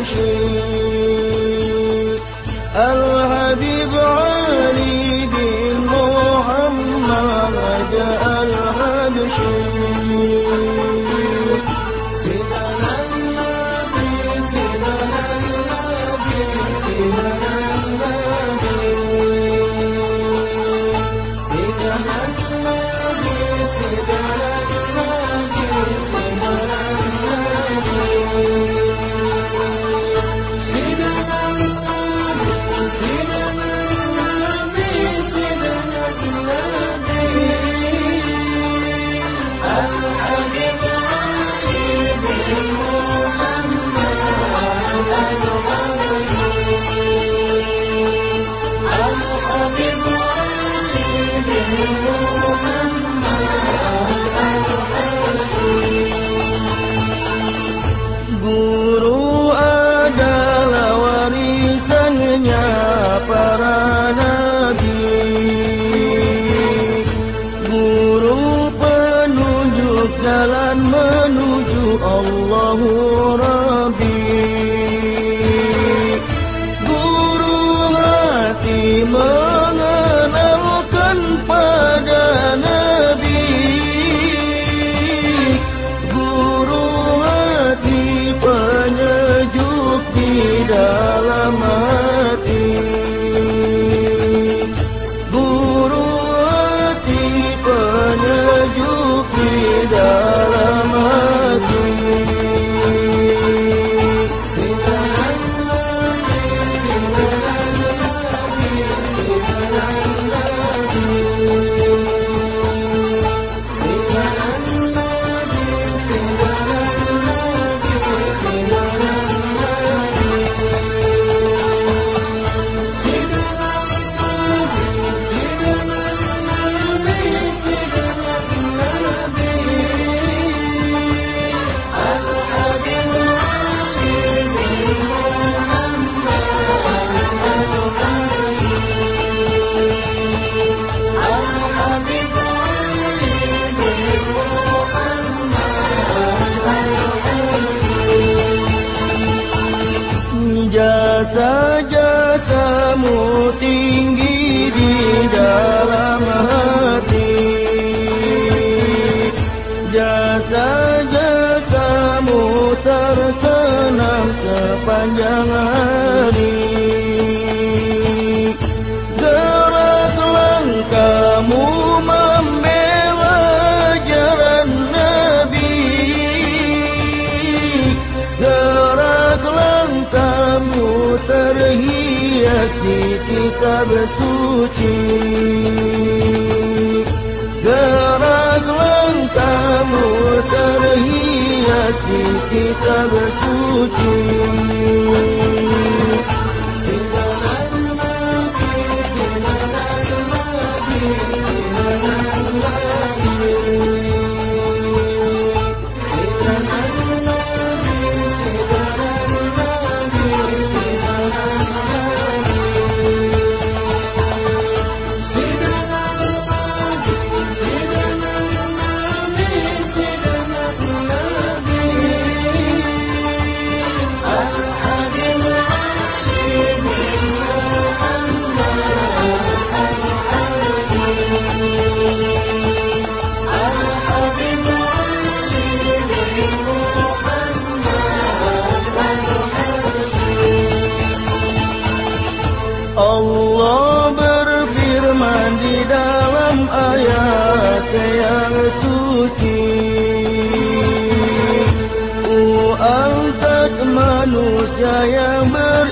النشور sepanjang hari Deras langkahmu membela jalan Nabi. Deras langkahmu terhiasi kitab suci. kita bersujud Ku oh, angkat manusia yang ber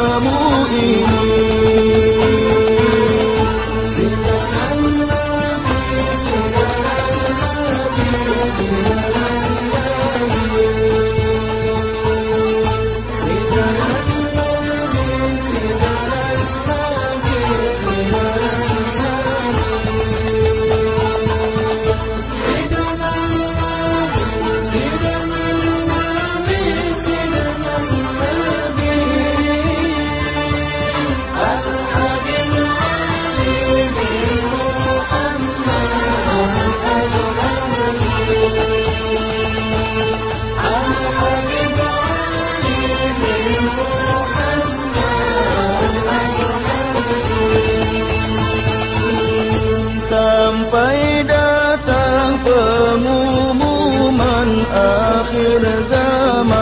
Kamu. Akhir zaman.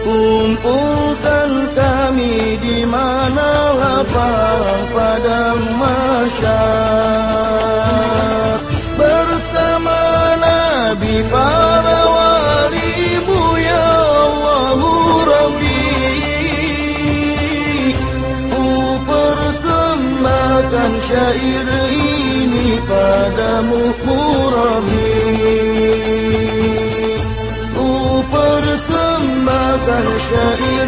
Kumpulkan kami di mana lapang padang masyar. Bersama Nabi para walimu ya Allahu Rabbi. Ku persembahkan syair ini padamu Murabi 可以